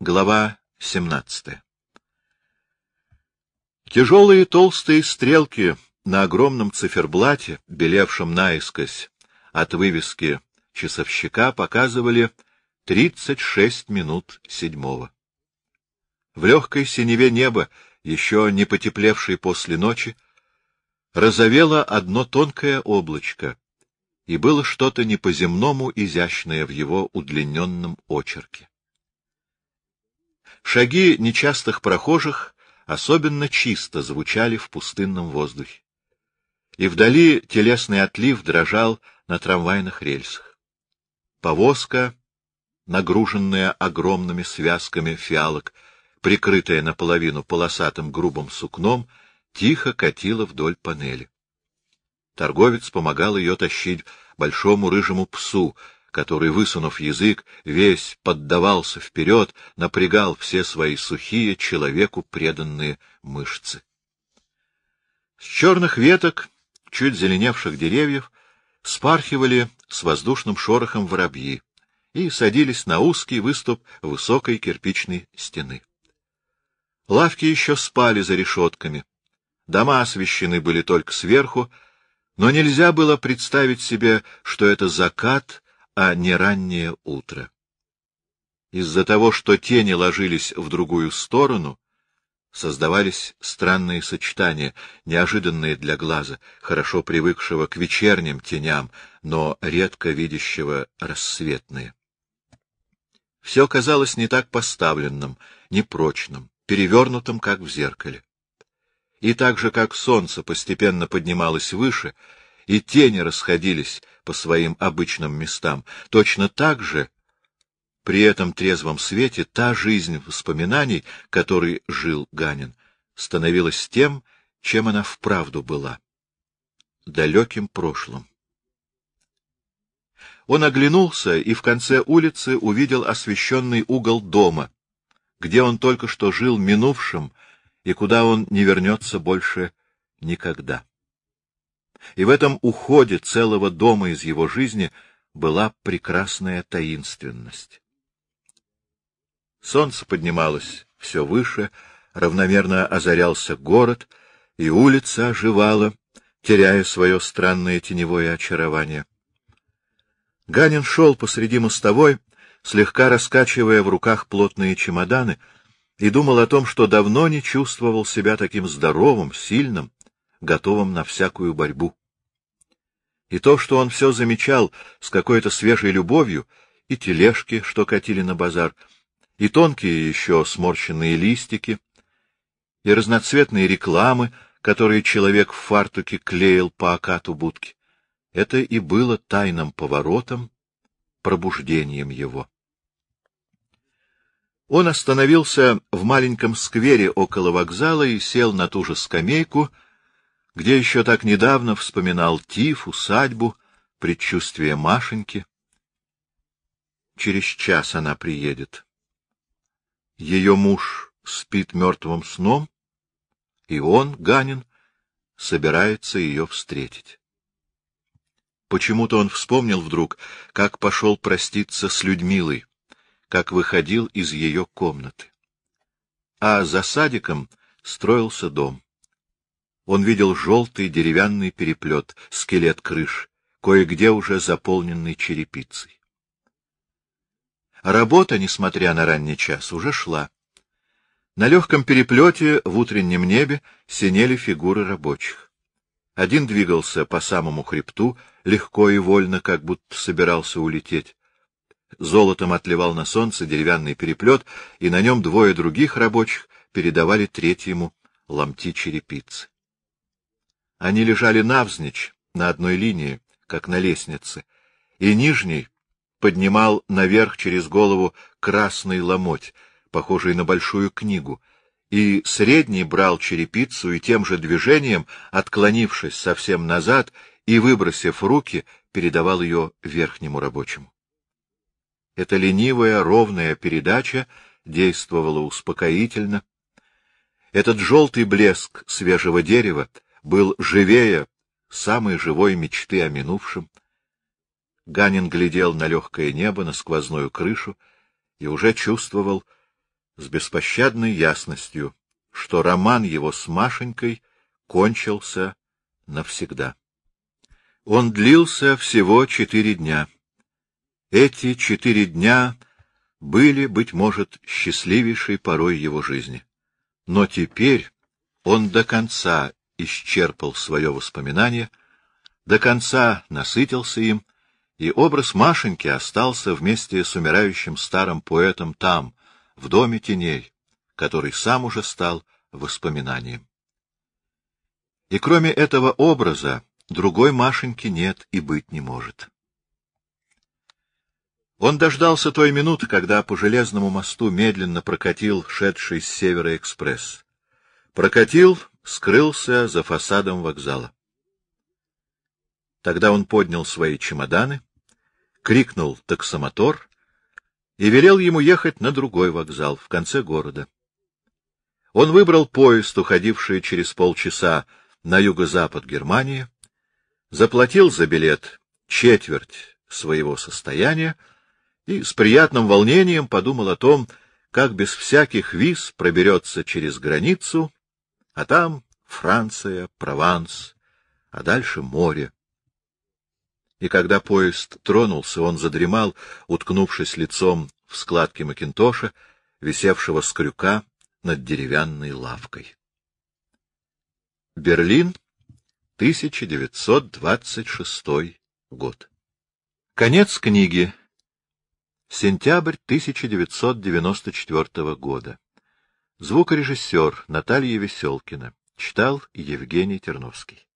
Глава 17 Тяжелые толстые стрелки на огромном циферблате, белевшем наискось от вывески часовщика, показывали 36 минут седьмого. В легкой синеве неба, еще не потеплевшей после ночи, розовело одно тонкое облачко, и было что-то не по-земному изящное в его удлиненном очерке. Шаги нечастых прохожих особенно чисто звучали в пустынном воздухе. И вдали телесный отлив дрожал на трамвайных рельсах. Повозка, нагруженная огромными связками фиалок, прикрытая наполовину полосатым грубым сукном, тихо катила вдоль панели. Торговец помогал ее тащить большому рыжему псу, который, высунув язык, весь поддавался вперед, напрягал все свои сухие, человеку преданные мышцы. С черных веток, чуть зеленевших деревьев, спархивали с воздушным шорохом воробьи и садились на узкий выступ высокой кирпичной стены. Лавки еще спали за решетками. Дома освещены были только сверху, но нельзя было представить себе, что это закат а не раннее утро. Из-за того, что тени ложились в другую сторону, создавались странные сочетания, неожиданные для глаза, хорошо привыкшего к вечерним теням, но редко видящего рассветные. Все казалось не так поставленным, непрочным, перевернутым, как в зеркале. И так же, как солнце постепенно поднималось выше, и тени расходились по своим обычным местам, точно так же при этом трезвом свете та жизнь воспоминаний, которой жил Ганин, становилась тем, чем она вправду была — далеким прошлым. Он оглянулся и в конце улицы увидел освещенный угол дома, где он только что жил минувшим и куда он не вернется больше никогда и в этом уходе целого дома из его жизни была прекрасная таинственность. Солнце поднималось все выше, равномерно озарялся город, и улица оживала, теряя свое странное теневое очарование. Ганин шел посреди мостовой, слегка раскачивая в руках плотные чемоданы, и думал о том, что давно не чувствовал себя таким здоровым, сильным, готовым на всякую борьбу. И то, что он все замечал с какой-то свежей любовью, и тележки, что катили на базар, и тонкие еще сморщенные листики, и разноцветные рекламы, которые человек в фартуке клеил по окату будки, это и было тайным поворотом, пробуждением его. Он остановился в маленьком сквере около вокзала и сел на ту же скамейку, где еще так недавно вспоминал Тиф, усадьбу, предчувствие Машеньки. Через час она приедет. Ее муж спит мертвым сном, и он, Ганин, собирается ее встретить. Почему-то он вспомнил вдруг, как пошел проститься с Людмилой, как выходил из ее комнаты. А за садиком строился дом. Он видел желтый деревянный переплет, скелет крыш, кое-где уже заполненный черепицей. Работа, несмотря на ранний час, уже шла. На легком переплете в утреннем небе синели фигуры рабочих. Один двигался по самому хребту, легко и вольно, как будто собирался улететь. Золотом отливал на солнце деревянный переплет, и на нем двое других рабочих передавали третьему ломти черепицы. Они лежали навзничь, на одной линии, как на лестнице, и нижний поднимал наверх через голову красный ломоть, похожий на большую книгу, и средний брал черепицу и тем же движением, отклонившись совсем назад и выбросив руки, передавал ее верхнему рабочему. Эта ленивая, ровная передача действовала успокоительно. Этот желтый блеск свежего дерева был живее самой живой мечты о минувшем. Ганин глядел на легкое небо, на сквозную крышу и уже чувствовал, с беспощадной ясностью, что роман его с Машенькой кончился навсегда. Он длился всего четыре дня. Эти четыре дня были, быть может, счастливейшей порой его жизни. Но теперь он до конца исчерпал свое воспоминание, до конца насытился им, и образ Машеньки остался вместе с умирающим старым поэтом там, в доме теней, который сам уже стал воспоминанием. И кроме этого образа, другой Машеньки нет и быть не может. Он дождался той минуты, когда по железному мосту медленно прокатил шедший с севера экспресс. Прокатил, скрылся за фасадом вокзала. Тогда он поднял свои чемоданы, крикнул таксомотор и велел ему ехать на другой вокзал, в конце города. Он выбрал поезд, уходивший через полчаса на юго-запад Германии, заплатил за билет четверть своего состояния и с приятным волнением подумал о том, как без всяких виз проберется через границу, а там Франция, Прованс, а дальше море. И когда поезд тронулся, он задремал, уткнувшись лицом в складки Макинтоша, висевшего с крюка над деревянной лавкой. Берлин, 1926 год. Конец книги. Сентябрь 1994 года. Звукорежиссер Наталья Веселкина. Читал Евгений Терновский.